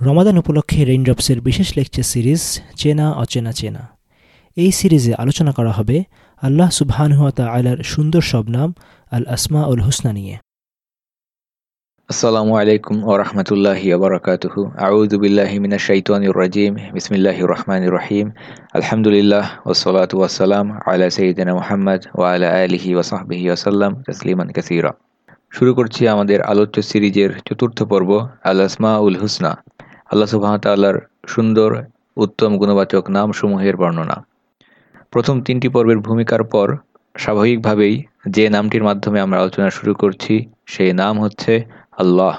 রমাদান উপলক্ষে রেইনড্রপসের বিশেষ lecture series চেনা অচেনা চেনা। এই সিরিজে আলোচনা করা হবে আল্লাহ সুবহানহুয়া আলার সুন্দর সব নাম, আল আসমা উল হুসনা নিয়ে। আসসালামু আলাইকুম ও রহমতুল্লাহি আবরকাতুহু আউযু বিল্লাহি মিনাশ শাইতানির রাজিম। বিসমিল্লাহির রহমানির রহিম। আলহামদুলিল্লাহ ওয়াসসালাতু ওয়াসসালাম আলা সাইয়্যিদিনা মুহাম্মদ ওয়া আলা আলিহি ওয়া সাহবিহি ওয়াসাল্লাম তাসলিমান কাসীরা। শুরু করছি আমাদের আলোচ্য সিরিজের চতুর্থ পর্ব, আল আসমা উল হুসনা। আল্লাহ সুবাহতাল্লাহর সুন্দর, উত্তম, গুণবাচক নামসমূহের বর্ণনা। প্রথম তিনটি পর্বের ভূমিকার পর স্বাভাবিকভাবেই যে নামটির মাধ্যমে আমরা আলোচনা শুরু করছি, সেই নাম হচ্ছে আল্লাহ।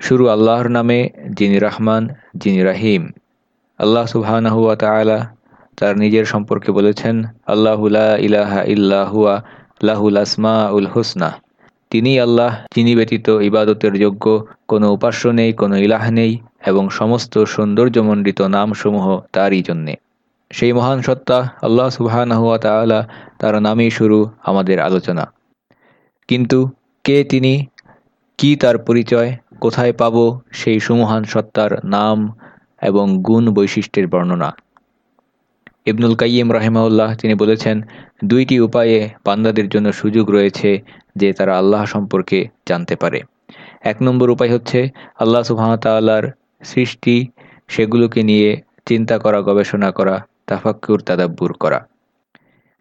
শুরু আল্লাহর নামে যিনি রহমান, যিনি রাহিম। আল্লাহ সুবাহানহুয়া তালা তার নিজের সম্পর্কে বলেছেন আল্লাহুলা ইলাহা ইল্লাহুয়া লাহুল আসমা উল হোসনা। তিনি আল্লাহ, যিনি ব্যতীত ইবাদতের যোগ্য কোনো উপাস্য নেই, কোনো ইলাহ নেই। এবং সমস্ত সৌন্দর্যমণ্ডিত নামসমূহ তারই জন্যে। সেই মহান সত্তা আল্লাহ সুবাহানহুয়া তালা তার নামেই শুরু আমাদের আলোচনা। কিন্তু কে তিনি, কি তার পরিচয়, কোথায় পাব সেই সুমহান সত্তার নাম এবং গুণ বৈশিষ্ট্যের বর্ণনা? ইবনুল কাইম রাহেমাউল্লাহ তিনি বলেছেন, দুইটি উপায়ে বান্দাদের জন্য সুযোগ রয়েছে যে তারা আল্লাহ সম্পর্কে জানতে পারে। এক নম্বর উপায় হচ্ছে, আল্লাহ সুহামতাল্লাহর সৃষ্টি, সেগুলোকে নিয়ে চিন্তা করা, গবেষণা করা, তাফাক্কুর, তাদাব্বুর করা।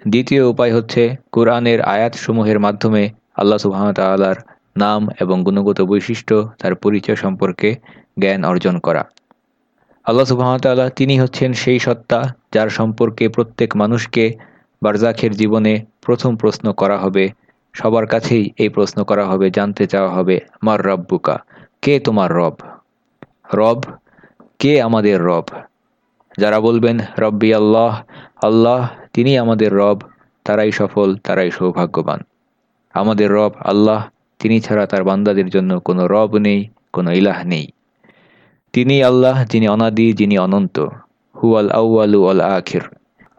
দ্বিতীয় উপায় হচ্ছে কোরআনের আয়াতসমূহের মাধ্যমে আল্লাহ সুহামতাল্লাহর নাম এবং গুণগত বৈশিষ্ট্য, তার পরিচয় সম্পর্কে জ্ঞান অর্জন করা। আল্লাহ সুবাহতাল্লাহ তিনি হচ্ছেন সেই সত্তা যার সম্পর্কে প্রত্যেক মানুষকে বারজাখের জীবনে প্রথম প্রশ্ন করা হবে, সবার কাছেই এই প্রশ্ন করা হবে, জানতে চাওয়া হবে, মার রব্বুকা, কে তোমার রব? রব? কে আমাদের রব? যারা বলবেন, রব্বি আল্লাহ আল্লাহ তিনি আমাদের রব, তারাই সফল, তারাই সৌভাগ্যবান। আমাদের রব আল্লাহ, তিনি ছাড়া তার বান্দাদের জন্য কোনো রব নেই, কোনো ইলাহ নেই। তিনি আল্লাহ, যিনি অনাদি, যিনি অনন্ত। হু আল আউআলু আল আখির।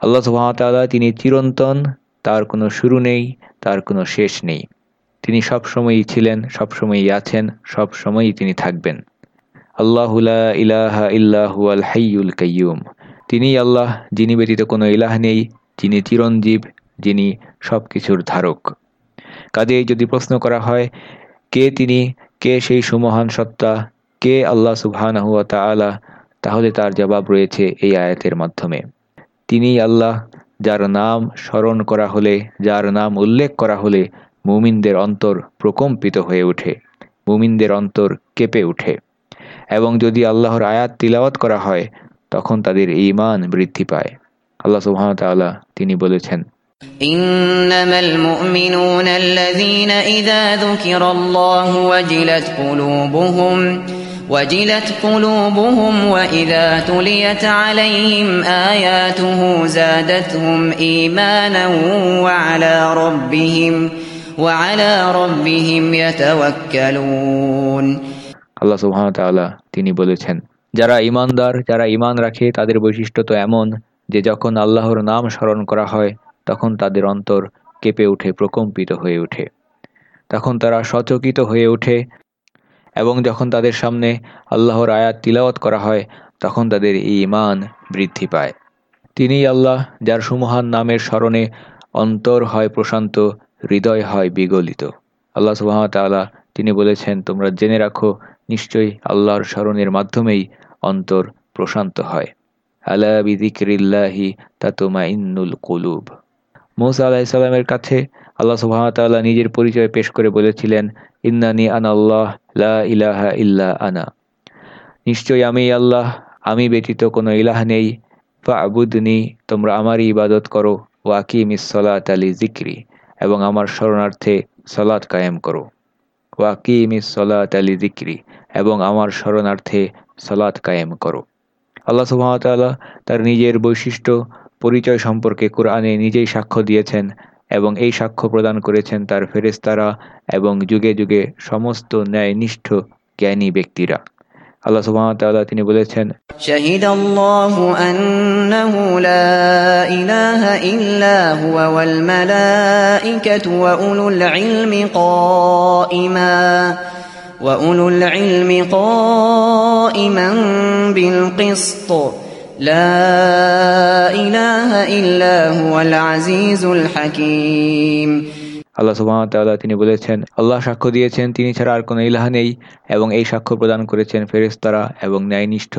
আল্লাহ সুহামতাল্লাহ তিনি চিরন্তন, তার কোনো শুরু নেই, তার কোনো শেষ নেই। তিনি সবসময়ই ছিলেন, সবসময়ই আছেন, সবসময়ই তিনি থাকবেন। আল্লাহুলা ইলাহা ইল্লাহু আল হাইউল কাইয়ুম। তিনি আল্লাহ, যিনি ব্যতীত কোনো ইলাহ নেই, যিনি চিরঞ্জীব, যিনি সব কিছুর ধারক। কাজেই যদি প্রশ্ন করা হয়, কে তিনি, কে সেই সুমহান সত্তা, কে আল্লাহ সুবহানাহুয়া তাআলা, তাহলে তার জবাব রয়েছে এই আয়াতের মাধ্যমে। তিনি আল্লাহ, যার নাম স্মরণ করা হলে, যার নাম উল্লেখ করা হলে, মুমিনদের অন্তর প্রকম্পিত হয়ে ওঠে। মুমিনদের অন্তর কেঁপে ওঠে। এবং যদি আল্লাহর আয়াত তিলাওয়াত করা হয় তখন তাদের ইমান বৃদ্ধি পায় আল্লাহ সুবহানাহু তিনি বলেছেন إنما المؤمنون الذين إذا ذكر الله وجلت قلوبهم وجلت قلوبهم وإذا تليت عليهم آياته زادتهم إيمانا وعلى ربهم وعلى ربهم يتوكلون আল্লাহ তাআলা তিনি বলেছেন, যারা ইমানদার যারা ইমান রাখে, তাদের বৈশিষ্ট্য তো এমন যে যখন আল্লাহর নাম স্মরণ করা হয়, তখন তাদের অন্তর কেঁপে উঠে, প্রকম্পিত হয়ে ওঠে তখন তারা সচকিত হয়ে ওঠে এবং যখন তাদের সামনে আল্লাহর আয়াত তিলাওয়াত করা হয়, তখন তাদের এই ইমান বৃদ্ধি পায়। তিনি আল্লাহ, যার সুমহান নামের স্মরণে অন্তর হয় প্রশান্ত, হৃদয় হয় বিগলিত। আল্লাহ সুহামতাল্লাহ তিনি বলেছেন, তোমরা জেনে রাখো নিশ্চয়ই আল্লাহর স্মরণের মাধ্যমেই অন্তর প্রশান্ত হয়। আলা বিদিক্রিল্লাহি তাতুমা ইন্নুল কুলুব। মৌসা আলাহিসাল্লামের কাছে আল্লাহ সুহামতাল্লাহ নিজের পরিচয় পেশ করে বলেছিলেন, ইন্নানি আন আল্লাহ, লা ইলাহা ইল্লা আনা। নিশ্চয়ই আমি আল্লাহ, আমি ব্যতীত কোনো ইলাহ নেই। বা আবুদনি তোমরা আমারই ইবাদত করো। ওয়াকিম ইসলাত আলী জিক্রি এবং আমার শরণার্থে সলাৎ কায়েম করো। ওয়াকিম ইসলাত আলী জিক্রি এবং আমার শরণার্থে সালাত কায়েম করো। আল্লাহ সুহামতাল্লাহ তার নিজের বৈশিষ্ট্য পরিচয় সম্পর্কে কোরআনে নিজেই সাক্ষ্য দিয়েছেন এবং এই সাক্ষ্য প্রদান করেছেন তার ফেরেস্তারা এবং যুগে যুগে সমস্ত ন্যায়নিষ্ঠ জ্ঞানী ব্যক্তিরা। আল্লাহ সুহামতাল্লাহ তিনি বলেছেন وأولو العلم قائما بالقسط لا إله إلا هو العزيز الحكيم আল্লাহ সুবাহতাল্লাহ তিনি বলেছেন আল্লাহ সাক্ষ্য দিয়েছেন তিনি ছাড়া আর কোনো ইলাহা নেই এবং এই সাক্ষ্য প্রদান করেছেন ফেরেশতারা এবং ন্যায়নিষ্ঠ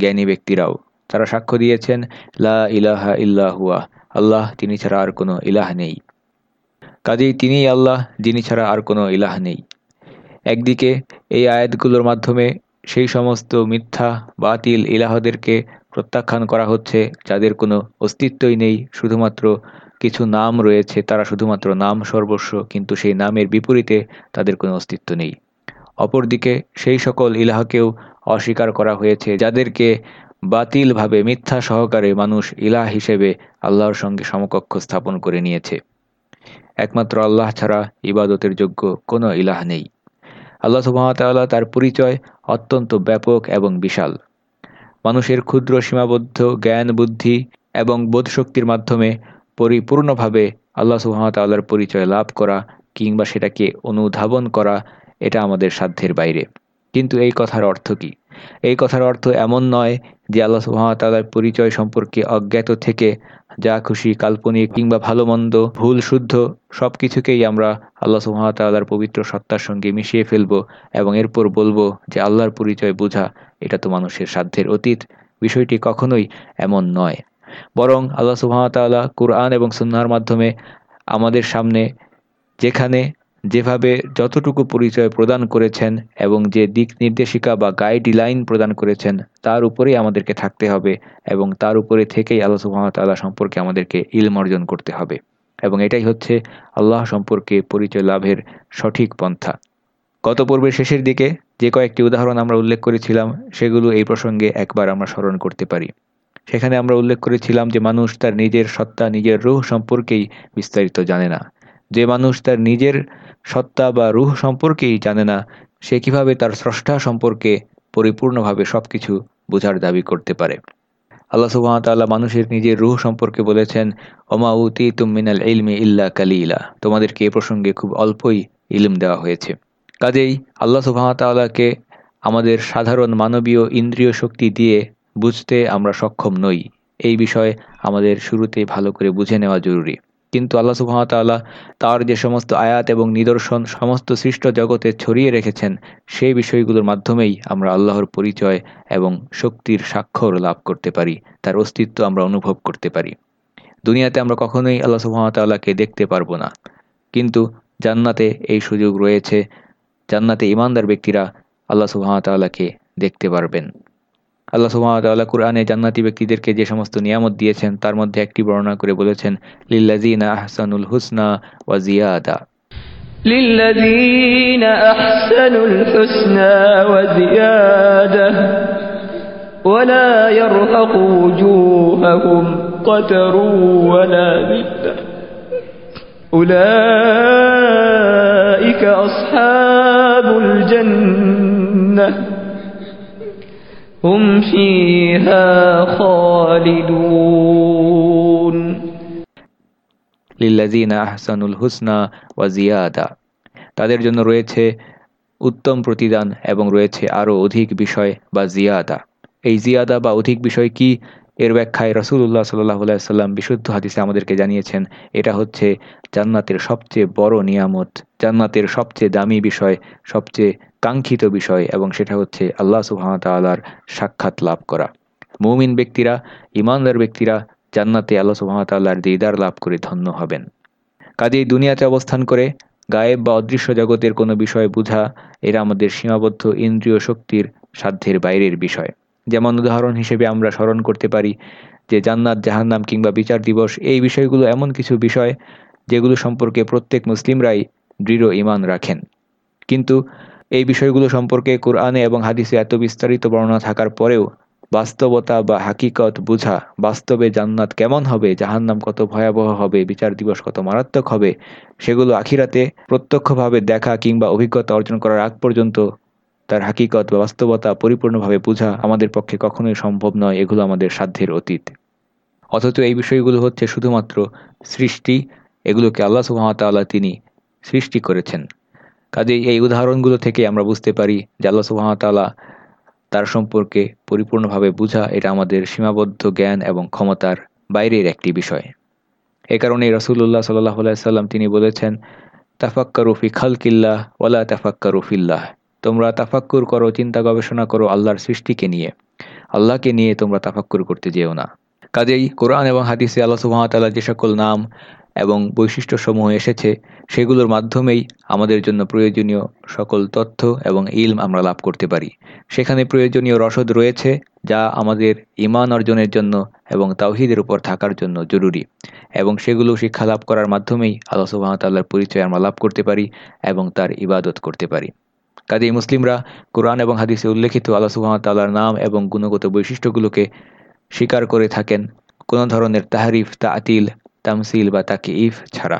জ্ঞানী ব্যক্তিরাও তারা সাক্ষ্য দিয়েছেন লা ইলাহা ইল্লাহুয়া আল্লাহ তিনি ছাড়া আর কোনো ইলাহ নেই কাজেই তিনিই আল্লাহ যিনি ছাড়া আর কোনো ইলাহ নেই একদিকে এই আয়াতগুলোর মাধ্যমে সেই সমস্ত মিথ্যা, বাতিল ইলাহদেরকে প্রত্যাখ্যান করা হচ্ছে, যাদের কোনো অস্তিত্বই নেই, শুধুমাত্র কিছু নাম রয়েছে, তারা শুধুমাত্র নাম সর্বস্ব, কিন্তু সেই নামের বিপরীতে তাদের কোনো অস্তিত্ব নেই। অপরদিকে সেই সকল ইলাহকেও অস্বীকার করা হয়েছে, যাদেরকে বাতিলভাবে মিথ্যা সহকারে মানুষ ইলাহ হিসেবে আল্লাহর সঙ্গে সমকক্ষ স্থাপন করে নিয়েছে। একমাত্র আল্লাহ ছাড়া ইবাদতের যোগ্য কোনো ইলাহ নেই। আল্লাহ সুবাহতাল্লাহ তার পরিচয় অত্যন্ত ব্যাপক এবং বিশাল। মানুষের ক্ষুদ্র সীমাবদ্ধ জ্ঞান, বুদ্ধি এবং বোধশক্তির মাধ্যমে পরিপূর্ণভাবে আল্লাহ সুহামতাল্লাহর পরিচয় লাভ করা কিংবা সেটাকে অনুধাবন করা, এটা আমাদের সাধ্যের বাইরে। কিন্তু এই কথার অর্থ কি? এই কথার অর্থ এমন নয় যে আল্লাহ সুহামতাল্লাহর পরিচয় সম্পর্কে অজ্ঞাত থেকে যা খুশি, কাল্পনিক কিংবা ভালো মন্দ, ভুল, শুদ্ধ সব কিছুকেই আমরা আল্লাহ সুহামতাল্লাহর পবিত্র সত্তার সঙ্গে মিশিয়ে ফেলব এবং এরপর বলব যে আল্লাহর পরিচয় বোঝা এটা তো মানুষের সাধ্যের অতীত। বিষয়টি কখনোই এমন নয়। বরং আল্লাহ সুহামতাল্লাহ কুরআন এবং সুন্নার মাধ্যমে আমাদের সামনে যেখানে যেভাবে যতটুকু পরিচয় প্রদান করেছেন এবং যে দিক নির্দেশিকা বা গাইডলাইন প্রদান করেছেন, তার উপরেই আমাদেরকে থাকতে হবে এবং তার উপরে থেকেই আল্লাহ সুহামতাল্লাহ সম্পর্কে আমাদেরকে ইলম অর্জন করতে হবে। এবং এটাই হচ্ছে আল্লাহ সম্পর্কে পরিচয় লাভের সঠিক পন্থা। গত পর্বের শেষের দিকে যে কয়েকটি উদাহরণ আমরা উল্লেখ করেছিলাম, সেগুলো এই প্রসঙ্গে একবার আমরা স্মরণ করতে পারি। সেখানে আমরা উল্লেখ করেছিলাম যে মানুষ তার নিজের সত্তা, নিজের রুহ সম্পর্কেই বিস্তারিত জানে না। যে মানুষ তার নিজের সত্তা বা রুহ সম্পর্কেই জানে না, সে কীভাবে তার স্রষ্টা সম্পর্কে পরিপূর্ণভাবে সবকিছু বোঝার দাবি করতে পারে। আল্লাহ সুবাহতাল্লাহ মানুষের নিজের রুহ সম্পর্কে বলেছেন ওমাউতি তুমিনাল ইলমি ইল্লা কালিলা। তোমাদেরকে এ প্রসঙ্গে খুব অল্পই ইলম দেওয়া হয়েছে। কাজেই আল্লাহ সুবাহতাল্লাহকে আমাদের সাধারণ মানবীয় ইন্দ্রিয় শক্তি দিয়ে বুঝতে আমরা সক্ষম নই। এই বিষয়ে আমাদের শুরুতে ভালো করে বুঝে নেওয়া জরুরি। কিন্তু আল্লাহ সুহামতাল্লাহ তার যে সমস্ত আয়াত এবং নিদর্শন সমস্ত সৃষ্ট জগতে ছড়িয়ে রেখেছেন, সেই বিষয়গুলোর মাধ্যমেই আমরা আল্লাহর পরিচয় এবং শক্তির স্বাক্ষর লাভ করতে পারি, তার অস্তিত্ব আমরা অনুভব করতে পারি। দুনিয়াতে আমরা কখনোই আল্লাহ সুহামতাল্লাহকে দেখতে পারব না। কিন্তু জান্নাতে এই সুযোগ রয়েছে, জান্নাতে ইমানদার ব্যক্তিরা আল্লাহ সুহামতাল্লাহকে দেখতে পারবেন। আল্লাহ সুহামতাল্লাহ কুরআনে জান্নাতি ব্যক্তিদেরকে যে সমস্ত নিয়ামত দিয়েছেন তার মধ্যে একটি বর্ণনা করে বলেছেন লিল্লাজিনা আহসানুল হুসনা ওয়া জিয়াদা للذين أحسنوا الحسنى وزيادة ولا يرهق وجوههم قتر ولا ذلة أولئك أصحاب الجنة হুম ফিহা খালিদুন। লিল্লাযিনা আহসানুল হুসনা ওয়া জিয়াদা তাদের জন্য রয়েছে উত্তম প্রতিদান এবং রয়েছে আরও অধিক বিষয় বা জিয়াদা এই জিয়াদা বা অধিক বিষয় কি? এর ব্যাখ্যায় রসুল্লাহ সাল্লাহ সাল্লাম বিশুদ্ধ হাদিসে আমাদেরকে জানিয়েছেন, এটা হচ্ছে জান্নাতের সবচেয়ে বড় নিয়ামত, জান্নাতের সবচেয়ে দামি বিষয়, সবচেয়ে কাঙ্ক্ষিত বিষয় এবং সেটা হচ্ছে আল্লাহ সুহামতাল্লাহর সাক্ষাৎ লাভ করা। মৌমিন ব্যক্তিরা ইমানদার ব্যক্তিরা জান্নাতে আল্লাহ সুহামতাল্লাহর দিদার লাভ করে ধন্য হবেন। কাজেই দুনিয়াতে অবস্থান করে গায়েব বা অদৃশ্য জগতের কোনো বিষয় বোঝা, এরা আমাদের সীমাবদ্ধ ইন্দ্রিয় শক্তির সাধ্যের বাইরের বিষয়। যেমন উদাহরণ হিসেবে আমরা স্মরণ করতে পারি যে জান্নাত, জাহান্নাম কিংবা বিচার দিবস এই বিষয়গুলো এমন কিছু বিষয় যেগুলো সম্পর্কে প্রত্যেক মুসলিমরাই দৃঢ় ইমান রাখেন। কিন্তু এই বিষয়গুলো সম্পর্কে কোরআনে এবং হাদিসে এত বিস্তারিত বর্ণনা থাকার পরেও বাস্তবতা বা হাকিকত বুঝা বাস্তবে জান্নাত কেমন হবে, জাহান্নাম কত ভয়াবহ হবে, বিচার দিবস কত মারাত্মক হবে, সেগুলো আখিরাতে প্রত্যক্ষভাবে দেখা কিংবা অভিজ্ঞতা অর্জন করার আগ পর্যন্ত তার হাকিকত বা বাস্তবতা পরিপূর্ণভাবে বোঝা আমাদের পক্ষে কখনোই সম্ভব নয়, এগুলো আমাদের সাধ্যের অতীত। অথচ এই বিষয়গুলো হচ্ছে শুধুমাত্র সৃষ্টি, এগুলোকে আল্লাহ সুহামতাল্লাহ তিনি সৃষ্টি করেছেন। কাজেই এই উদাহরণগুলো থেকে আমরা বুঝতে পারি যে আল্লাহ সুহামতাল্লাহ তার সম্পর্কে পরিপূর্ণভাবে বোঝা এটা আমাদের সীমাবদ্ধ জ্ঞান এবং ক্ষমতার বাইরের একটি বিষয়। এ কারণে রসুল্লাহ সাল্লাহ সাল্লাম তিনি বলেছেন তাফাক্কারুফি খালকিল্লাহ ওলা তাফাক্কারুফিল্লাহ তোমরা তাফাক্কুর করো, চিন্তা গবেষণা করো আল্লাহর সৃষ্টিকে নিয়ে। আল্লাহকে নিয়ে তোমরা তাফাক্কুর করতে যেও না। কাজেই কোরআন এবং হাদিসে আল্লাহ সুহামতাল্লাহ যে সকল নাম এবং বৈশিষ্ট্যসমূহ এসেছে, সেগুলোর মাধ্যমেই আমাদের জন্য প্রয়োজনীয় সকল তথ্য এবং ইলম আমরা লাভ করতে পারি। সেখানে প্রয়োজনীয় রসদ রয়েছে, যা আমাদের ইমান অর্জনের জন্য এবং তাওহিদের উপর থাকার জন্য জরুরি। এবং সেগুলো শিক্ষা লাভ করার মাধ্যমেই আল্লাহ সুবাহতাল্লাহর পরিচয় আমরা লাভ করতে পারি এবং তার ইবাদত করতে পারি। কাজেই মুসলিমরা কোরআন এবং হাদিসে উল্লেখিত আল্লাহ সুবাহতাল্লাহর নাম এবং গুণগত বৈশিষ্ট্যগুলোকে স্বীকার করে থাকেন। কোনো ধরনের তাহারিফ, তাতিল তামসিল বা তাকে ইফ ছাড়া।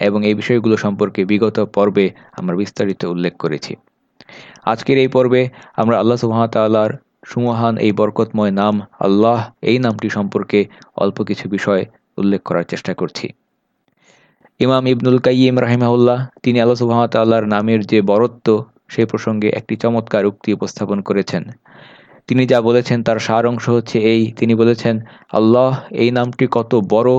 এবং এই বিষয়গুলো সম্পর্কে বিগত পর্বে আমরা বিস্তারিত উল্লেখ করেছি। আজকের এই পর্বে আমরা আল্লাহ সুহামতাল্লাহর সুমহান এই বরকতময় নাম, আল্লাহ, এই নামটি সম্পর্কে অল্প কিছু বিষয় উল্লেখ করার চেষ্টা করছি। ইমাম ইবনুল কাইম রাহিমাউল্লাহ তিনি আল্লাহ সুহামতাল্লাহর নামের যে বরত্ব সেই প্রসঙ্গে একটি চমৎকার উক্তি উপস্থাপন করেছেন। তিনি যা বলেছেন তার সার অংশ হচ্ছে এই। তিনি বলেছেন, আল্লাহ, এই নামটি কত বড়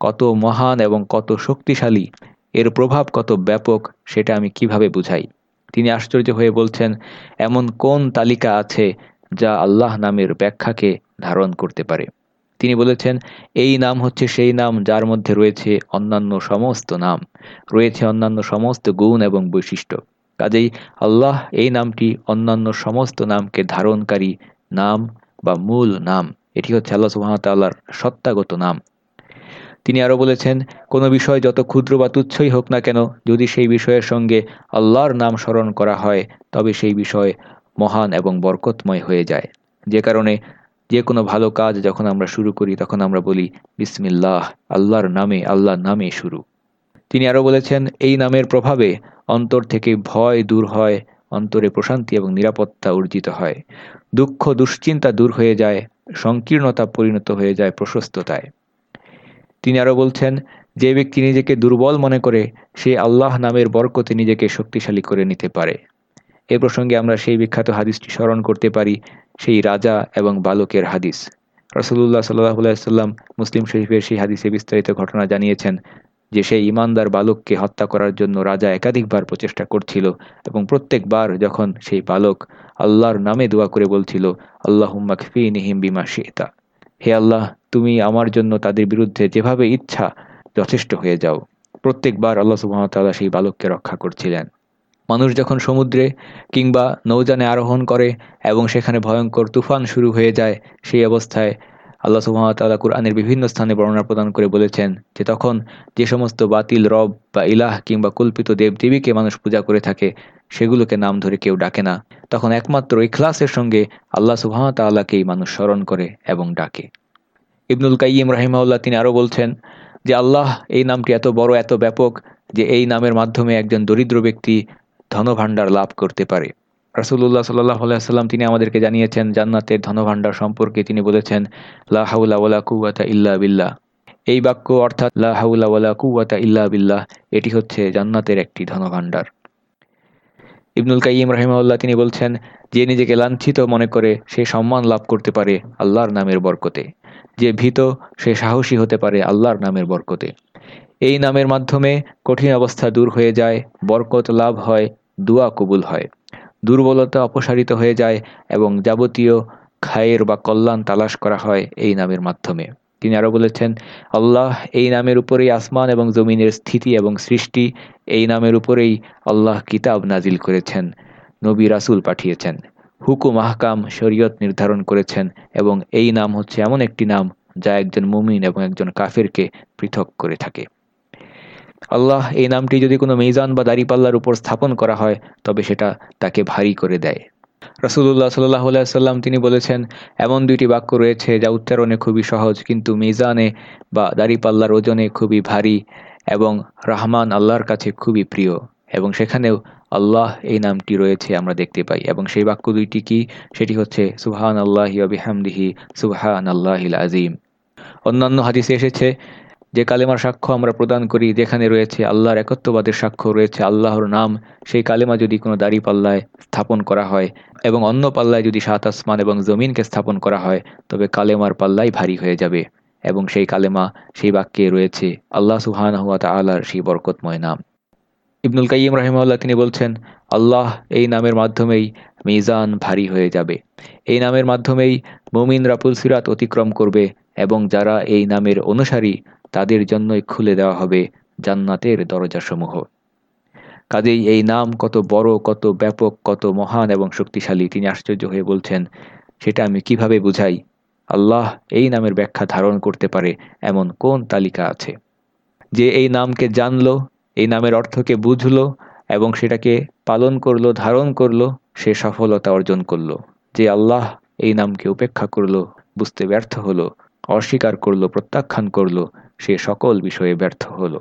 কত মহান এবং কত শক্তিশালী, এর প্রভাব কত ব্যাপক সেটা আমি কীভাবে বুঝাই? তিনি আশ্চর্য হয়ে বলছেন, এমন কোন তালিকা আছে যা আল্লাহ নামের ব্যাখ্যাকে ধারণ করতে পারে? তিনি বলেছেন, এই নাম হচ্ছে সেই নাম যার মধ্যে রয়েছে অন্যান্য সমস্ত নাম, রয়েছে অন্যান্য সমস্ত গুণ এবং বৈশিষ্ট্য। কাজেই আল্লাহ এই নামটি অন্যান্য সমস্ত নামকে ধারণকারী নাম বা মূল নাম। এটি হচ্ছে আল্লাহ সুহামতাল্লাহর সত্তাগত নাম। তিনি আরও বলেছেন, কোনো বিষয় যত ক্ষুদ্র বা তুচ্ছই হোক না কেন, যদি সেই বিষয়ের সঙ্গে আল্লাহর নাম স্মরণ করা হয়, তবে সেই বিষয় মহান এবং বরকতময় হয়ে যায়। যে কারণে যে কোনো ভালো কাজ যখন আমরা শুরু করি, তখন আমরা বলি, বিসমিল্লাহ, আল্লাহর নামে আল্লাহ নামে শুরু। তিনি আরও বলেছেন, এই নামের প্রভাবে অন্তর থেকে ভয় দূর হয়, অন্তরে প্রশান্তি এবং নিরাপত্তা অর্জিত হয়। দুঃখ, দুশ্চিন্তা দূর হয়ে যায়, সংকীর্ণতা পরিণত হয়ে যায় প্রশস্ততায়। তিনি আরও বলছেন, যে ব্যক্তি নিজেকে দুর্বল মনে করে, সে আল্লাহ নামের বরকতে নিজেকে শক্তিশালী করে নিতে পারে। এ প্রসঙ্গে আমরা সেই বিখ্যাত হাদিসটি স্মরণ করতে পারি, সেই রাজা এবং বালকের হাদিস। রসুল্লাহ সাল্লাহ মুসলিম শরীফের সেই হাদিসে বিস্তারিত ঘটনা জানিয়েছেন যে সেই ইমানদার বালককে হত্যা করার জন্য রাজা একাধিকবার প্রচেষ্টা করছিল এবং প্রত্যেকবার যখন সেই বালক আল্লাহর নামে দোয়া করে বলছিল আল্লাহ ফি নিহিম বিমা শেতা। হে আল্লাহ, তুমি আমার জন্য তাদের বিরুদ্ধে যেভাবে ইচ্ছা যথেষ্ট হয়ে যাও। প্রত্যেকবার আল্লাহ সুবাহতাল্লাহ সেই বালককে রক্ষা করছিলেন। মানুষ যখন সমুদ্রে কিংবা নৌযানে আরোহণ করে এবং সেখানে ভয়ঙ্কর তুফান শুরু হয়ে যায়, সেই অবস্থায় আল্লাহ সুহামতাল্লাহ কুরআনের বিভিন্ন স্থানে বর্ণনা প্রদান করে বলেছেন যে তখন যে সমস্ত বাতিল রব বা ইলাহ কিংবা কল্পিত দেব দেবীকে মানুষ পূজা করে থাকে, সেগুলোকে নাম ধরে কেউ ডাকে না। তখন একমাত্র ইখলাসের সঙ্গে আল্লাহ সুহামতাল্লাহকেই মানুষ স্মরণ করে এবং ডাকে। ইবনুল কাইম রাহিমাউল্লাহ তিনি আরও বলছেন যে, আল্লাহ এই নামটি এত বড়, এত ব্যাপক যে এই নামের মাধ্যমে একজন দরিদ্র ব্যক্তি ধনভাণ্ডার লাভ করতে পারে। রাসুল্লাহ সাল্লাহ সাল্লাম তিনি আমাদেরকে জানিয়েছেন, জান্নাতের ধনভাণ্ডার সম্পর্কে তিনি বলেছেন লাহাউলা কুয়াতা ইল্লা বিল্লাহ। এই বাক্য অর্থাৎ লাহাউলা কুয়াতা ইল্লা বিল্লাহ, এটি হচ্ছে জান্নাতের একটি ধনভাণ্ডার। ইবনুল কাইম রহিমাউল্লাহ তিনি বলছেন, যে নিজেকে লাঞ্ছিত মনে করে সে সম্মান লাভ করতে পারে আল্লাহর নামের বরকতে। যে ভীত, সে সাহসী হতে পারে আল্লাহর নামের বরকতে। এই নামের মাধ্যমে কঠিন অবস্থা দূর হয়ে যায়, বরকত লাভ হয়, দুয়া কবুল হয়। দুর্বলতা অপসারিত হয়ে যায় এবং যাবতীয় খায়ের বা কল্যাণ তালাশ করা হয় এই নামের মাধ্যমে। তিনি আরও বলেছেন, আল্লাহ এই নামের উপরেই আসমান এবং জমিনের স্থিতি এবং সৃষ্টি, এই নামের উপরেই আল্লাহ কিতাব নাজিল করেছেন, নবী রাসুল পাঠিয়েছেন, হুকুম, আহকাম, শরীয়ত নির্ধারণ করেছেন এবং এই নাম হচ্ছে এমন একটি নাম যা একজন মুমিন এবং একজন কাফেরকে পৃথক করে থাকে। আল্লাহ এই নামটি যদি কোনো মেজান বা দাড়িপাল্লার উপর স্থাপন করা হয়, তবে সেটা তাকে ভারী করে দেয়। রসুল্লাহ সাল্লাহ সাল্লাম তিনি বলেছেন, এমন দুইটি বাক্য রয়েছে যা উচ্চারণে খুবই সহজ, কিন্তু মিজানে বা দাড়িপাল্লার ওজনে খুবই ভারী এবং রাহমান আল্লাহর কাছে খুবই প্রিয়। এবং সেখানেও আল্লাহ এই নামটি রয়েছে আমরা দেখতে পাই। এবং সেই বাক্য দুইটি কি? সেটি হচ্ছে সুবহান আল্লাহি আবিহামদিহি সুবহান আল্লাহিল আজিম অন্যান্য হাদিসে এসেছে যে কালেমার সাক্ষ্য আমরা প্রদান করি, যেখানে রয়েছে আল্লাহর একত্ববাদের সাক্ষ্য, রয়েছে আল্লাহর নাম, সেই কালেমা যদি কোনো দাড়ি পাল্লায় স্থাপন করা হয় এবং অন্য পাল্লায় যদি সাত আসমান এবং জমিনকে স্থাপন করা হয়, তবে কালেমার পাল্লাই ভারী হয়ে যাবে এবং সেই কালেমা, সেই বাক্যে রয়েছে আল্লাহ সুহান হুয়া তালার সেই বরকতময় নাম। ইবনুল কাইম রাহিমাল্লাহ তিনি বলছেন, আল্লাহ এই নামের মাধ্যমেই মিজান ভারী হয়ে যাবে। এই নামের মাধ্যমেই মুমিনরা পুলসিরাত অতিক্রম করবে এবং যারা এই নামের অনুসারী তাদের জন্যই খুলে দেওয়া হবে জান্নাতের দরজাসমূহ। কাজেই এই নাম কত বড়, কত ব্যাপক, কত মহান এবং শক্তিশালী, তিনি আশ্চর্য হয়ে বলছেন, সেটা আমি কীভাবে বুঝাই? আল্লাহ এই নামের ব্যাখ্যা ধারণ করতে পারে এমন কোন তালিকা আছে? যে এই নামকে জানলো, এই নামের অর্থকে বুঝলো এবং সেটাকে পালন করল, ধারণ করল, সে সফলতা অর্জন করল। যে আল্লাহ এই নামকে উপেক্ষা করল, বুঝতে ব্যর্থ হলো, অস্বীকার করল, প্রত্যাখ্যান করল সে সকল বিষয়ে ব্যর্থ হলো।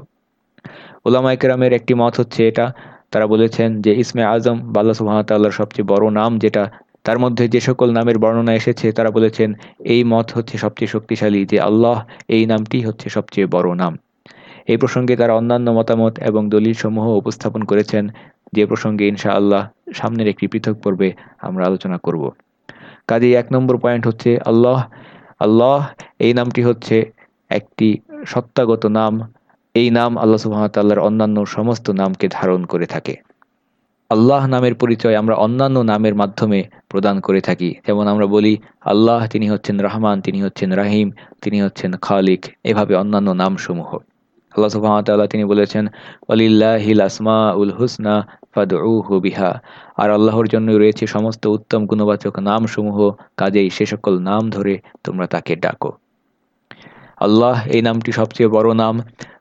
ওলামা একরামের একটি মত হচ্ছে এটা। তারা বলেছেন যে, ইসমে আজম বাল্লা সুহামতাল্লাহর সবচেয়ে বড় নাম যেটা, তার মধ্যে যে সকল নামের বর্ণনা এসেছে, তারা বলেছেন এই মত হচ্ছে সবচেয়ে শক্তিশালী যে আল্লাহ এই নামটি হচ্ছে সবচেয়ে বড় নাম। এই প্রসঙ্গে তারা অন্যান্য মতামত এবং দলিল সমূহ উপস্থাপন করেছেন। যে প্রসঙ্গে ইনশা আল্লাহ সামনের একটি পৃথক পর্বে আমরা আলোচনা করব। কাজে এক নম্বর পয়েন্ট হচ্ছে আল্লাহ। আল্লাহ এই নামটি হচ্ছে একটি সত্তাগত নাম, এই নাম আল্লাহ সুহামতাল্লাহর অন্যান্য সমস্ত নামকে ধারণ করে থাকে। আল্লাহ নামের পরিচয় আমরা অন্যান্য নামের মাধ্যমে প্রদান করে থাকি। যেমন আমরা বলি, আল্লাহ তিনি হচ্ছেন রহমান, তিনি হচ্ছেন রাহিম, তিনি হচ্ছেন খালিক, এভাবে অন্যান্য নামসমূহ। আল্লাহ সুহামতাল্লাহ তিনি বলেছেন অলিল্লাহিল আসমা উল হুসনা ফাদউহু বিহা। আর আল্লাহর জন্য রয়েছে সমস্ত উত্তম গুণবাচক নামসমূহ, কাজেই সে সকল নাম ধরে তোমরা তাকে ডাকো। আল্লাহ এই নামটি সবচেয়ে বড় নাম।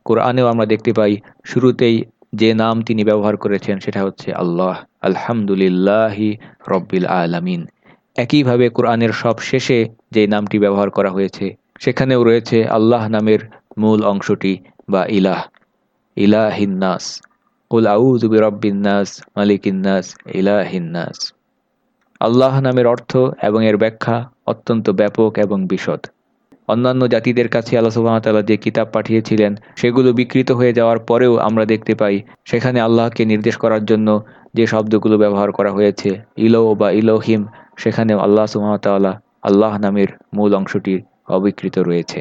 কোরআনেও আমরা দেখতে পাই, শুরুতেই যে নাম তিনি ব্যবহার করেছেন সেটা হচ্ছে আল্লাহ। আলহামদুলিল্লাহি রব্বিল আলামিন। একইভাবে কোরআনের সব শেষে যে নামটি ব্যবহার করা হয়েছে, সেখানেও রয়েছে আল্লাহ নামের মূল অংশটি বা ইলাহ। ইলাহিন্নাস কুল আউযু বিরাব্বিন্নাস মালিকিন্নাস ইলাহিন্নাস আল্লাহ নামের অর্থ এবং এর ব্যাখ্যা অত্যন্ত ব্যাপক এবং বিশদ। অন্যান্য জাতিদের কাছে আল্লাহ সুবাহতাল্লাহ যে কিতাব পাঠিয়েছিলেন, সেগুলো বিকৃত হয়ে যাওয়ার পরেও আমরা দেখতে পাই, সেখানে আল্লাহকে নির্দেশ করার জন্য যে শব্দগুলো ব্যবহার করা হয়েছে, ইলো বা ইলোহিম সেখানে আল্লাহ সুবাহতাল্লাহ আল্লাহ নামের মূল অংশটি অবিকৃত রয়েছে।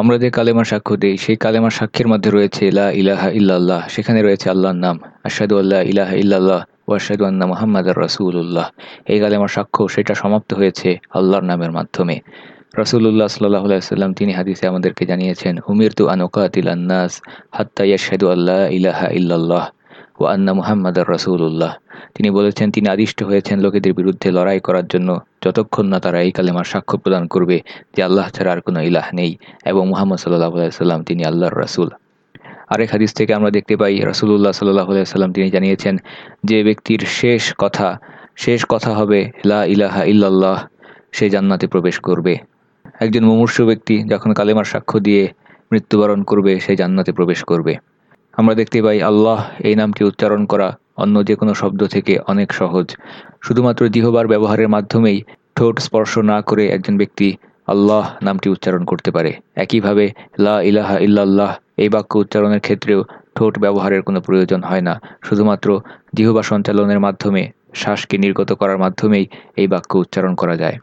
আমরা যে কালেমার সাক্ষ্য দিই, সেই কালেমার সাক্ষীর মধ্যে রয়েছে লা ইলাহা ইল্লাল্লাহ। সেখানে রয়েছে আল্লাহর নাম। আশাদু আল্লাহ ইলাহা ইল্লাল্লাহ ওয়াশাদু আন্না মোহাম্মদ রাসুল্লাহ এই কালেমার সাক্ষ্য সেটা সমাপ্ত হয়েছে আল্লাহর নামের মাধ্যমে। রসুল্লাহ সাল্লাহ সাল্লাম তিনি হাদিসে আমাদেরকে জানিয়েছেন উমির তু আনুকাতিল আন্নাস হাত্তা ইয়াশাদু আল্লাহ ইলাহা ইল্লাল্লাহ। ও আন্না মুহাম্মদ রসুল্লাহ তিনি বলেছেন, তিনি আদিষ্ট হয়েছেন লোকেদের বিরুদ্ধে লড়াই করার জন্য যতক্ষণ না তারা এই কালেমার সাক্ষ্য প্রদান করবে যে আল্লাহ ছাড়া আর কোনো ইলাহ নেই এবং মুহাম্মদ সাল্লাহ সাল্লাম তিনি আল্লাহর রাসুল। আরেক হাদিস থেকে আমরা দেখতে পাই রসুল্লাহ সাল্লাহ সাল্লাম তিনি জানিয়েছেন যে ব্যক্তির শেষ কথা শেষ কথা হবে, লা ইলাহা ইল্লাল্লাহ, সে জান্নাতে প্রবেশ করবে। একজন মুমূর্ষু ব্যক্তি যখন কালেমার সাক্ষ্য দিয়ে মৃত্যুবরণ করবে, সে জান্নাতে প্রবেশ করবে। আমরা দেখতে পাই আল্লাহ এই নামটি উচ্চারণ করা অন্য যে কোনো শব্দ থেকে অনেক সহজ। শুধুমাত্র জিহবার ব্যবহারের মাধ্যমেই ঠোঁট স্পর্শ না করে একজন ব্যক্তি আল্লাহ নামটি উচ্চারণ করতে পারে। একইভাবে, লা ইলাহা ইল্লাল্লাহ এই বাক্য উচ্চারণের ক্ষেত্রেও ঠোঁট ব্যবহারের কোনো প্রয়োজন হয় না। শুধুমাত্র জিহবা সঞ্চালনের মাধ্যমে, শ্বাসকে নির্গত করার মাধ্যমেই এই বাক্য উচ্চারণ করা যায়।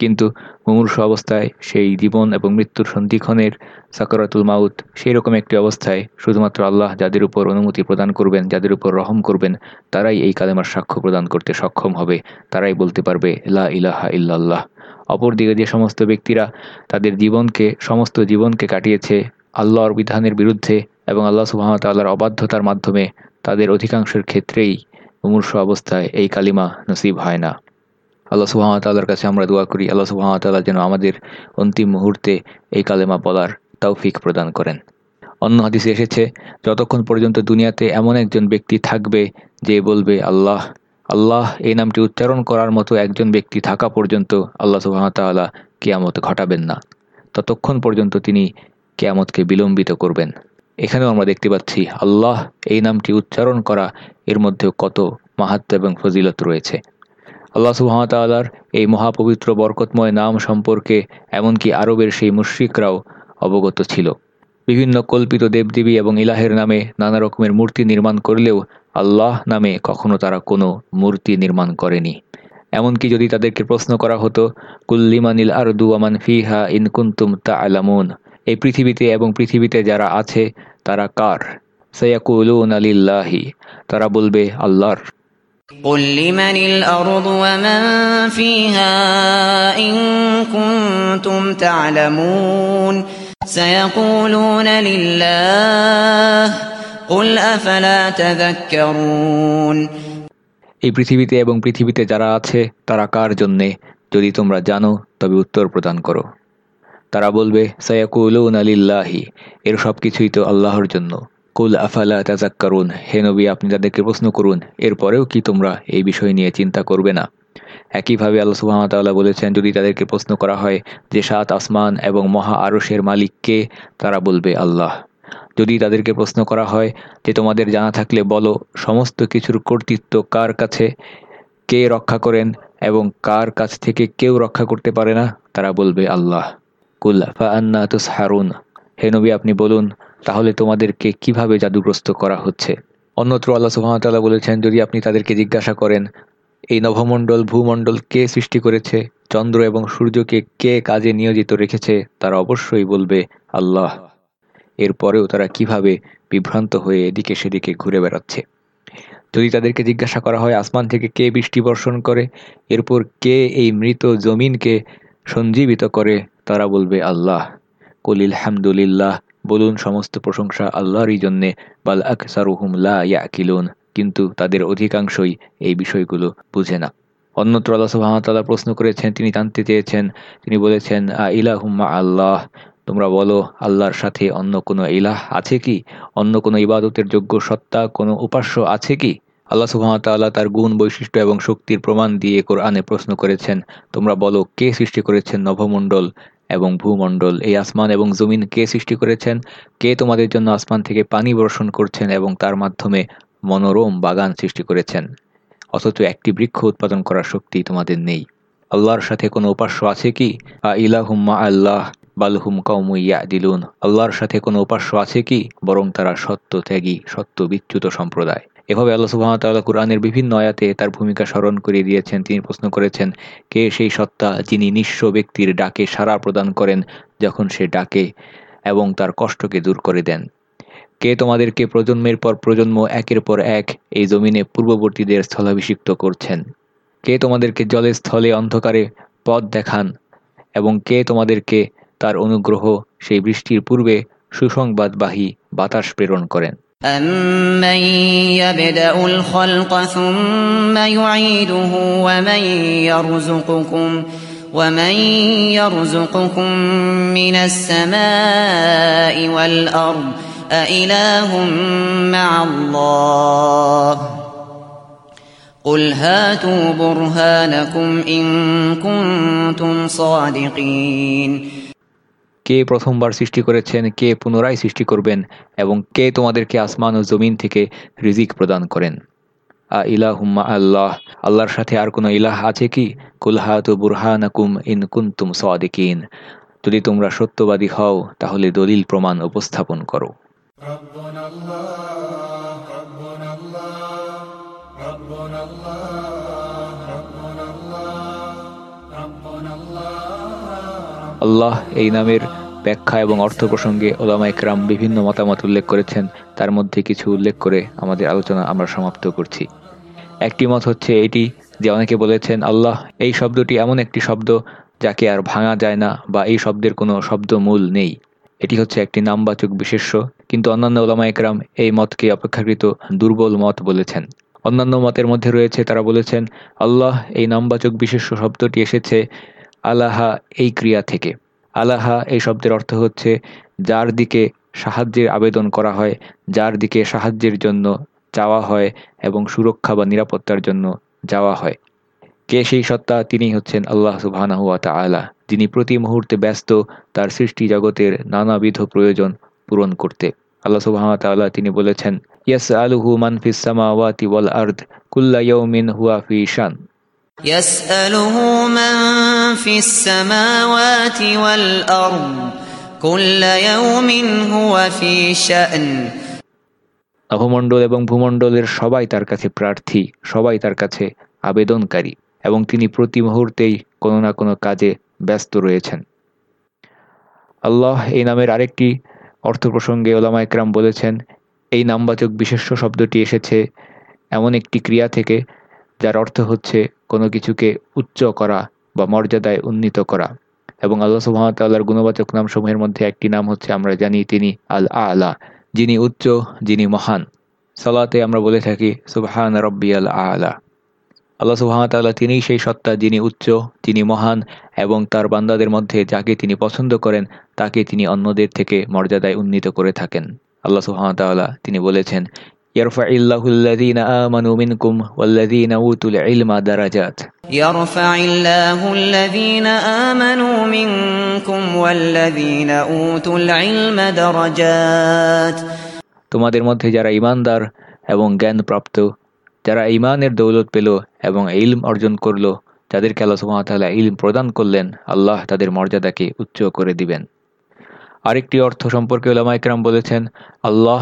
কিন্তু মুমূর্ষ অবস্থায় সেই জীবন এবং মৃত্যুর সন্ধিক্ষণের সাকরাতুল মাউত সেই রকম একটি অবস্থায় শুধুমাত্র আল্লাহ যাদের উপর অনুমতি প্রদান করবেন, যাদের উপর রহম করবেন, তারাই এই কালেমার সাক্ষ্য প্রদান করতে সক্ষম হবে। তারাই বলতে পারবে, লা ইলাহা ইল্লাল্লাহ। অপরদিকে যে সমস্ত ব্যক্তিরা তাদের জীবনকে, সমস্ত জীবনকে কাটিয়েছে, আল্লাহর বিধানের বিরুদ্ধে এবং আল্লাহ সুহামতাল্লাহর অবাধ্যতার মাধ্যমে, তাদের অধিকাংশের ক্ষেত্রেই মুমূর্ষ অবস্থায় এই কালিমা নসিব হয় না। আল্লাহ সুহামতাল্লাহর কাছে আমরা দোয়া করি। আল্লাহ সুহামতাল্লাহ যেন আমাদের অন্তিম মুহূর্তে এই কালেমা বলার তৌফিক প্রদান করেন। অন্য হাদিসে এসেছে, যতক্ষণ পর্যন্ত দুনিয়াতে এমন একজন ব্যক্তি থাকবে যে বলবে, আল্লাহ আল্লাহ, এই নামটি উচ্চারণ করার মতো একজন ব্যক্তি থাকা পর্যন্ত আল্লাহ সুহামতাল্লাহ কেয়ামত ঘটাবেন না। ততক্ষণ পর্যন্ত তিনি কেয়ামতকে বিলম্বিত করবেন এখানেও আমরা দেখতে পাচ্ছি, আল্লাহ, এই নামটি উচ্চারণ করা এর মধ্যেও কত মাহাত্ম এবং ফজিলত রয়েছে। আল্লাহ সুহামতাল্লার এই মহাপবিত্র বরকতময় নাম সম্পর্কে এমনকি আরবের সেই মুশ্রিকরাও অবগত ছিল। বিভিন্ন কল্পিত দেবদেবী এবং ইলাহের নামে নানা রকমের মূর্তি নির্মাণ করলেও আল্লাহ নামে কখনো তারা কোনো মূর্তি নির্মাণ করেনি। এমনকি যদি তাদেরকে প্রশ্ন করা হতো কুল্লিমানিল আরদু আমান ফিহা ইনকুন্তুম তা আলামুন এই পৃথিবীতে এবং পৃথিবীতে যারা আছে, তারা কার? সৈয়াকুলুন আলিল্লাহি তারা বলবে, আল্লাহর। قل لمن الأرض ومن فيها إن كنتم تعلمون سيقولون لله قل أفلا تذكرون এই পৃথিবীতে এবং পৃথিবীতে যারা আছে তারা কার জন্যে যদি তোমরা জানো তবে উত্তর প্রদান করো তারা বলবে সায়াকুলুন আলিল্লাহি এর সব কিছুই তো আল্লাহর জন্য কুল আফালা তাজাক করুন হে নবী, আপনি তাদেরকে প্রশ্ন করুন, এরপরেও কি তোমরা এই বিষয় নিয়ে চিন্তা করবে না? একইভাবে আল্লাহ সুহামতাল্লাহ বলেছেন, যদি তাদেরকে প্রশ্ন করা হয় যে সাত আসমান এবং মহা আরসের মালিককে তারা বলবে আল্লাহ। যদি তাদেরকে প্রশ্ন করা হয় যে তোমাদের জানা থাকলে বলো, সমস্ত কিছুর কর্তৃত্ব কার কাছে? কে রক্ষা করেন এবং কার কাছ থেকে কেউ রক্ষা করতে পারে না? তারা বলবে আল্লাহ। কুল্লা ফা আন্না তুসহারুন। হে নবী, আপনি বলুন তাহলে তোমাদেরকে কীভাবে জাদুগ্রস্ত করা হচ্ছে? অন্যত্র আল্লাহ সুহামতাল্লাহ বলেছেন, যদি আপনি তাদেরকে জিজ্ঞাসা করেন, এই নভমণ্ডল ভূমণ্ডল কে সৃষ্টি করেছে? চন্দ্র এবং সূর্যকে কে কাজে নিয়োজিত রেখেছে? তারা অবশ্যই বলবে, আল্লাহ। এরপরেও তারা কীভাবে বিভ্রান্ত হয়ে এদিকে সেদিকে ঘুরে বেড়াচ্ছে? যদি তাদেরকে জিজ্ঞাসা করা হয়, আসমান থেকে কে বৃষ্টি বর্ষণ করে? এরপর কে এই মৃত জমিনকে সঞ্জীবিত করে? তারা বলবে, আল্লাহ। কলিল হামদুলিল্লাহ বলুন, সমস্ত প্রশংসা আল্লাহরই জন্যে, বাল আকসারুহুম লা ইয়াকিলুন। কিন্তু তাদের অধিকাংশই এই বিষয়গুলো বুঝে না। অন্যত্র আল্লাহ সুহামতাল্লাহ প্রশ্ন করেছেন, তিনি জানতে চেয়েছেন, তিনি বলেছেন, আ ইলাহুম্মা আল্লাহ? তোমরা বলো, আল্লাহর সাথে অন্য কোনো ইলাহ আছে কি? অন্য কোনো ইবাদতের যোগ্য সত্তা, কোনো উপাস্য আছে কি? আল্লাহ সুহামতাল্লাহ তার গুণ, বৈশিষ্ট্য এবং শক্তির প্রমাণ দিয়ে কোরআনে প্রশ্ন করেছেন। তোমরা বলো, কে সৃষ্টি করেছেন নভমণ্ডল এবং ভূমণ্ডল। এই আসমান এবং জমিন কে সৃষ্টি করেছেন? কে তোমাদের জন্য আসমান থেকে পানি বর্ষণ করছেন এবং তার মাধ্যমে মনোরম বাগান সৃষ্টি করেছেন? অথচ একটি বৃক্ষ উৎপাদন করার শক্তি তোমাদের নেই। আল্লাহর সাথে কোনো উপাস্য আছে কি? আ ইলাহুম্মা আল্লাহ। বালহুম কৌমু দিলুন আল্লাহর সাথে কোনো উপাস্য আছে কি? বরং তারা সত্য ত্যাগী, সত্য বিচ্যুত সম্প্রদায়। এভাবে আল্লাহ সুবাহতাল্লাহ কুরআনের বিভিন্ন আয়াতে তার ভূমিকা স্মরণ করিয়ে দিয়েছেন। তিনি প্রশ্ন করেছেন, কে সেই সত্তা যিনি নিঃস্ব ব্যক্তির ডাকে সাড়া প্রদান করেন যখন সে ডাকে এবং তার কষ্টকে দূর করে দেন? কে তোমাদেরকে প্রজন্মের পর প্রজন্ম, একের পর এক এই জমিনে পূর্ববর্তীদের স্থলাভিষিক্ত করছেন? কে তোমাদেরকে জলে স্থলে অন্ধকারে পথ দেখান এবং কে তোমাদেরকে তার অনুগ্রহ সেই বৃষ্টির পূর্বে সুসংবাদবাহী বাতাস প্রেরণ করেন أَمَّن يَبْدَأُ الْخَلْقَ ثُمَّ يُعِيدُهُ وَمَن يَرْزُقُكُم وَمَن يَرْزُقُكُم مِّنَ السَّمَاءِ وَالْأَرْضِ أَإِلَٰهٌ مَّعَ اللَّهِ قُلْ هَاتُوا بُرْهَانَكُمْ إِن كُنتُمْ صَادِقِينَ কে প্রথমবার সৃষ্টি করেছেন, কে পুনরায় সৃষ্টি করবেন এবং কে তোমাদেরকে আসমান ও জমিন থেকে রিজিক প্রদান করেন। আ ইলা হুম্মা আল্লাহ, আল্লাহর সাথে আর কোনো ইলাহ আছে কি? কুলহাত বুরহানকুম ইন কুন্তুম সিকিন যদি তোমরা সত্যবাদী হও, তাহলে দলিল প্রমাণ উপস্থাপন করো। আল্লাহ এই নামের ব্যাখ্যা এবং অর্থ প্রসঙ্গে ওলামা একরাম বিভিন্ন মতামত উল্লেখ করেছেন। তার মধ্যে কিছু উল্লেখ করে আমাদের আলোচনা আমরা সমাপ্ত করছি। একটি মত হচ্ছে এটি যে অনেকে বলেছেন, আল্লাহ, এই শব্দটি এমন একটি শব্দ যাকে আর ভাঙা যায় না বা এই শব্দের কোনো শব্দ মূল নেই। এটি হচ্ছে একটি নামবাচক বিশেষ্য, কিন্তু অন্যান্য ওলামা একরাম এই মতকে অপেক্ষাকৃত দুর্বল মত বলেছেন। অন্যান্য মতের মধ্যে রয়েছে, তারা বলেছেন, আল্লাহ, এই নামবাচক বিশেষ্য শব্দটি এসেছে আলাহা এই ক্রিয়া থেকে। আলাহা, এই শব্দের অর্থ হচ্ছে যার দিকে সাহায্যের আবেদন করা হয়, যার দিকে সাহায্যের জন্য চাওয়া হয় এবং সুরক্ষা বা নিরাপত্তার জন্য যাওয়া হয়। কে সেই সত্তা? তিনি হচ্ছেন আল্লাহ সুবহানাহু ওয়া তাআলা, যিনি প্রতি মুহূর্তে ব্যস্ত তার সৃষ্টি জগতের নানাবিধ প্রয়োজন পূরণ করতে। আল্লাহ তাআলা তিনি বলেছেন, ইয়াসআলুহু মান ফিস সামাওয়াতি ওয়াল আরদ, কুল্লা হুয়া ফি يسأله من في السماوات والأرض كل يوم هو في شأن নভমণ্ডল এবং ভূমণ্ডলের সবাই তার কাছে প্রার্থী সবাই তার কাছে আবেদনকারী এবং তিনি প্রতি মুহূর্তেই কোনো না কোনো কাজে ব্যস্ত রয়েছেন আল্লাহ এই নামের আরেকটি অর্থ প্রসঙ্গে ওলামা একরাম বলেছেন এই নামবাচক বিশেষ্য শব্দটি এসেছে এমন একটি ক্রিয়া থেকে যার অর্থ হচ্ছে কোনো কিছুকে উচ্চ করা বা মর্যাদায় উন্নীত করা। এবং আল্লাহ সুহামতাল্লাহর গুণবাচক নামসমূহের মধ্যে একটি নাম হচ্ছে, আমরা জানি তিনি আল আলা যিনি উচ্চ, যিনি মহান। সালাতে আমরা বলে থাকি, সুবহান রব্বি আল আলা আল্লাহ সুহামতাল্লাহ তিনিই সেই সত্তা, যিনি উচ্চ, যিনি মহান, এবং তার বান্দাদের মধ্যে যাকে তিনি পছন্দ করেন, তাকে তিনি অন্যদের থেকে মর্যাদায় উন্নীত করে থাকেন। আল্লাহ সুহামতাল্লাহ তিনি বলেছেন ইয়ারফা ইল্লাহুল্লাযীনা আমানু মিনকুম ওয়াল্লাযীনা উতুল ইলমা দারাজাত يرفع الله الذين آمنوا منكم والذين أوتوا العلم درجات তোমাদের মধ্যে যারা ইমানদার এবং জ্ঞানপ্রাপ্ত যারা ইমানের দৌলত পেল এবং ইলম অর্জন করল যাদেরকে আল্লাহ সুহামতাল্লাহ ইলম প্রদান করলেন আল্লাহ তাদের মর্যাদাকে উচ্চ করে দিবেন আরেকটি অর্থ সম্পর্কে ওলামা ইকরাম বলেছেন আল্লাহ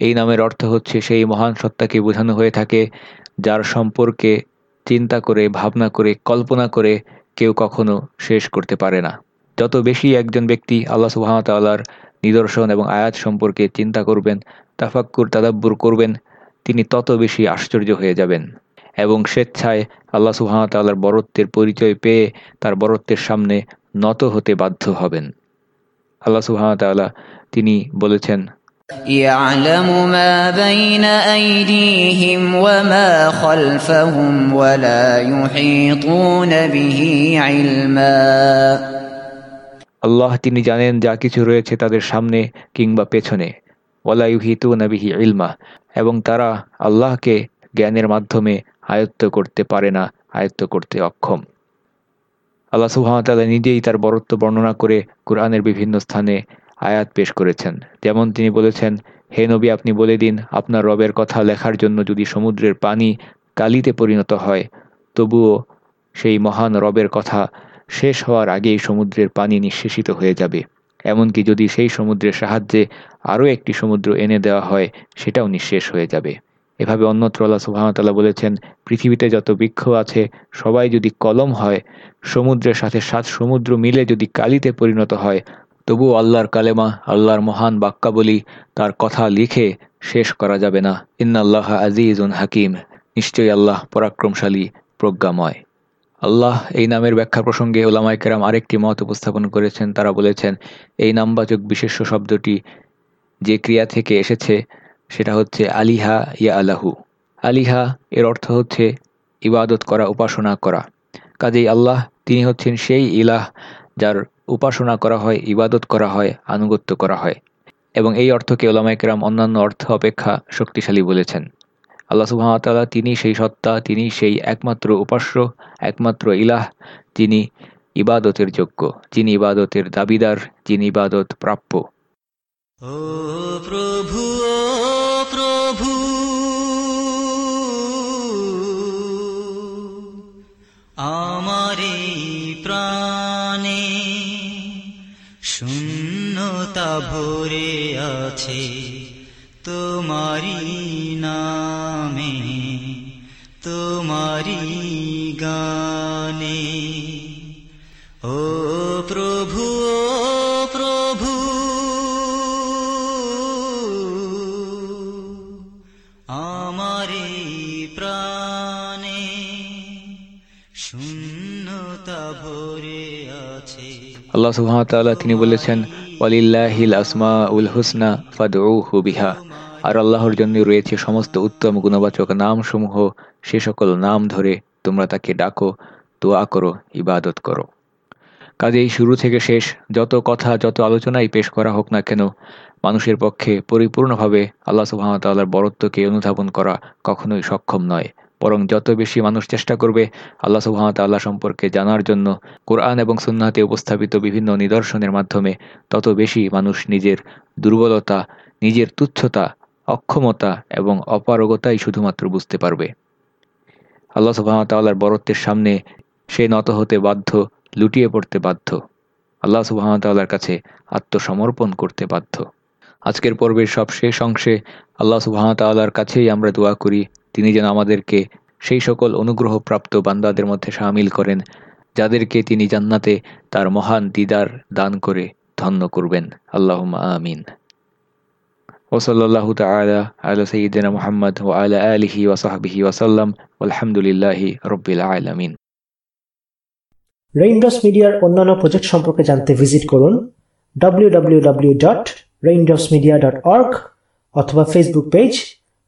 এই নামের অর্থ হচ্ছে সেই মহান সত্তাকে বোঝানো হয়ে থাকে, যার সম্পর্কে চিন্তা করে, ভাবনা করে, কল্পনা করে কেউ কখনো শেষ করতে পারে না। যত বেশি একজন ব্যক্তি আল্লাহ সুবাহতাল্লাহর নিদর্শন এবং আয়াত সম্পর্কে চিন্তা করবেন, তাফাক্কুর, তাদাব্বুর করবেন, তিনি তত বেশি আশ্চর্য হয়ে যাবেন। এবং স্বেচ্ছায় আল্লাহ সুহামতাল্লাহর বরত্বের পরিচয় পেয়ে তার বরত্বের সামনে নত হতে বাধ্য হবেন। আল্লাহ সুহামতাল্লাহ তিনি বলেছেন يعلم ما بين أيديهم وما خلفهم ولا يحيطون به علما আল্লাহ তিনি জানেন যা কিছু রয়েছে তাদের সামনে কিংবা পেছনে ওয়ালা ইউহিতু নাবিহি ইলমা এবং তারা আল্লাহকে জ্ঞানের মাধ্যমে আয়ত্ত করতে পারে না আয়ত্ত করতে অক্ষম আল্লাহ সুহামতাল্লাহ নিজেই তার বরত্ব বর্ণনা করে কোরআনের বিভিন্ন স্থানে আয়াত পেশ করেছেন। যেমন তিনি বলেছেন, হে নবী, আপনি বলে দিন, আপনার রবের কথা লেখার জন্য যদি সমুদ্রের পানি কালিতে পরিণত হয়, তবুও সেই মহান রবের কথা শেষ হওয়ার আগেই সমুদ্রের পানি নিঃশেষিত হয়ে যাবে। এমনকি যদি সেই সমুদ্রের সাহায্যে আরও একটি সমুদ্র এনে দেওয়া হয়, সেটাও নিঃশেষ হয়ে যাবে। এভাবে অন্যত্র আল্লাহ সুবাহতাল্লাহ বলেছেন, পৃথিবীতে যত বৃক্ষ আছে, সবাই যদি কলম হয়, সমুদ্রের সাথে সাত সমুদ্র মিলে যদি কালিতে পরিণত হয় তবুও আল্লাহর কালেমা, আল্লাহর মহান বাক্যাবলী তার কথা লিখে শেষ করা যাবে না। ইন্নাল্লাহ আজিজুন হাকিম। নিশ্চয়ই আল্লাহ পরাক্রমশালী, প্রজ্ঞাময়। আল্লাহ এই নামের ব্যাখ্যা প্রসঙ্গে ওলামাই কেরাম আরেকটি মত উপস্থাপন করেছেন। তারা বলেছেন, এই নামবাচক বিশেষ্য শব্দটি যে ক্রিয়া থেকে এসেছে, সেটা হচ্ছে আলিহা ইয়া আলাহু। আলিহা এর অর্থ হচ্ছে ইবাদত করা, উপাসনা করা। কাজেই আল্লাহ, তিনি হচ্ছেন সেই ইলাহ যার উপাসনা করা হয়, ইবাদত করা হয়, আনুগত্য করা হয়। এবং এই অর্থকে ওলামাইকরাম অন্যান্য অর্থ অপেক্ষা শক্তিশালী বলেছেন। আল্লাহ সুহামতাল্লাহ তিনি সেই সত্তা, তিনি সেই একমাত্র উপাস্য, একমাত্র ইলাহ, যিনি ইবাদতের যোগ্য, যিনি ইবাদতের দাবিদার, যিনি ইবাদত প্রাপ্য। ও প্রভু শূন্যতা ভরে আছে তোমারি নামে তোমারি গানে। ও প্রভু প্রভু, আমার প্রাণে শূন্যতা ভরে আছে। আল্লাহ সুহামতাল্লাহ তিনি বলেছেন ওয়ালিল্লাহিল আসমা উল বিহা। আর আল্লাহর জন্য রয়েছে সমস্ত উত্তম গুণবাচক নামসমূহ। সে সকল নাম ধরে তোমরা তাকে ডাকো, দোয়া করো, ইবাদত করো। কাজেই শুরু থেকে শেষ, যত কথা, যত আলোচনাই পেশ করা হোক না কেন, মানুষের পক্ষে পরিপূর্ণভাবে আল্লাহ সুহামতাল্লাহর বরত্বকে অনুধাবন করা কখনোই সক্ষম নয়। বরং যত বেশি মানুষ চেষ্টা করবে, আল্লাহ সুহামতাল্লাহ সম্পর্কে জানার জন্য কোরআন এবং সুন্নাতে উপস্থাপিত বিভিন্ন নিদর্শনের মাধ্যমে তত বেশি মানুষ নিজের দুর্বলতা, নিজের তুচ্ছতা, অক্ষমতা এবং অপারগতাই শুধুমাত্র বুঝতে পারবে। আল্লাহ সুবাহতাল্লাহর বরত্বের সামনে সে নত হতে বাধ্য, লুটিয়ে পড়তে বাধ্য। আল্লাহ সুবাহতাল্লাহর কাছে আত্মসমর্পণ করতে বাধ্য। আজকের পর্বের সব শেষ অংশে আল্লাহ সুবাহতাল্লাহর কাছেই আমরা দোয়া করি তিনি যেন আমাদেরকে সেই সকল অনুগ্রহপ্রাপ্ত বান্দাদের মধ্যে সামিল করেন, যাদেরকে তিনি জান্নাতে তার মহান দিদার দান করে ধন্য করবেন। আল্লাহ আমিন। ওসল্লাহ তালা সঈদিনা মোহাম্মদ ও আলা আলিহি ওসাহাবিহি ওসাল্লাম আলহামদুলিল্লাহি রব্বিল আলমিন। রেইনড্রপস মিডিয়ার অন্যান্য প্রজেক্ট সম্পর্কে জানতে ভিজিট করুন W W W dot raindrops media dot www.raindropsmedia.org অথবা Facebook page